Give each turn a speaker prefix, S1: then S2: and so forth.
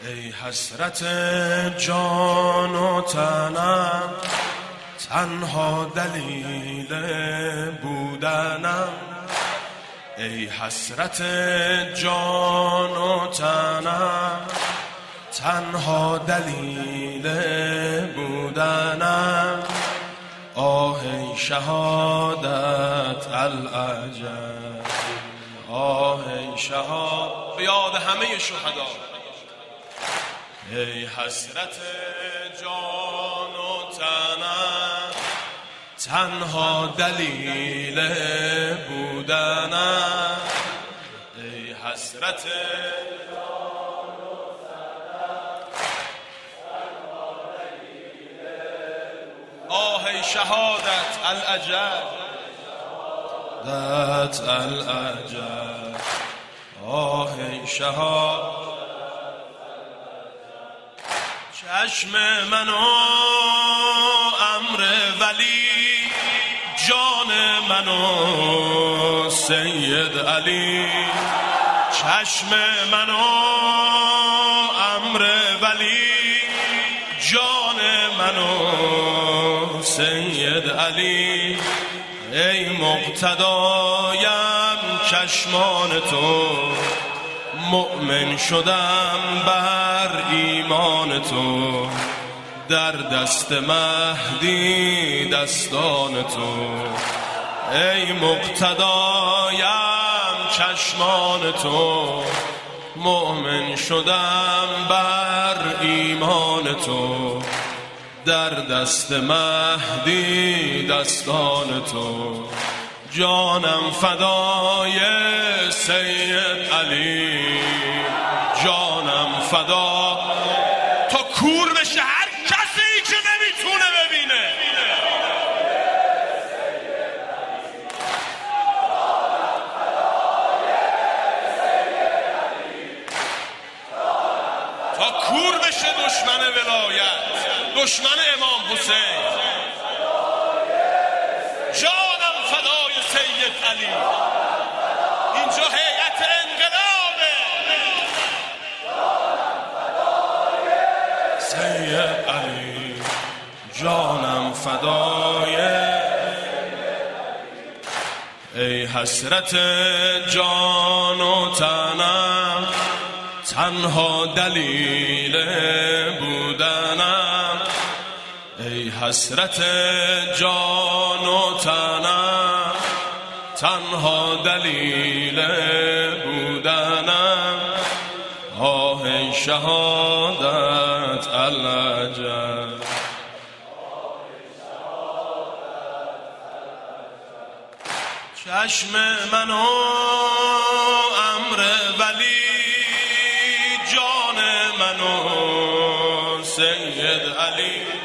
S1: ای حسرت جان و تنم تنها دلیل بودنم. ای حسرت جان و تنم تنها دلیل بودنم. آه ای شهادت العجب آه ای شهادت. یاد همه شهدا. ای حسرت جان و تنم تنها دلیل بودنم ای حسرت آه شهادت العجب دت العجب آه شهادت چشم منو امر ولی جان منو سید علی. چشم منو امر ولی جان منو سید علی. ای مقتدایم چشمان تو مؤمن شدم بر ایمان تو در دست مهدی دستان تو. ای مقتدایم چشمان تو مؤمن شدم بر ایمان تو. در دست مهدی دستان تو. جانم فدای سید علی. جانم فدا تا کور بشه. هر کسی که نمی‌تونه ببینه. تا کور بشه دشمن ولایت. دشمن امام حسین. جانم فدای سید علی. اینجا هیئت علی جانم فدای. ای حسرت جان و تنم تنها دلیل بودنم. ای حسرت جان و تنم تنها دلیل بودنم. آه شهادت العجب. چشم منو امر ولی جان منو سید علی.